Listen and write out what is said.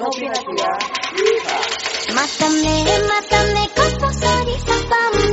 のびまたね。またね。こっそりサバン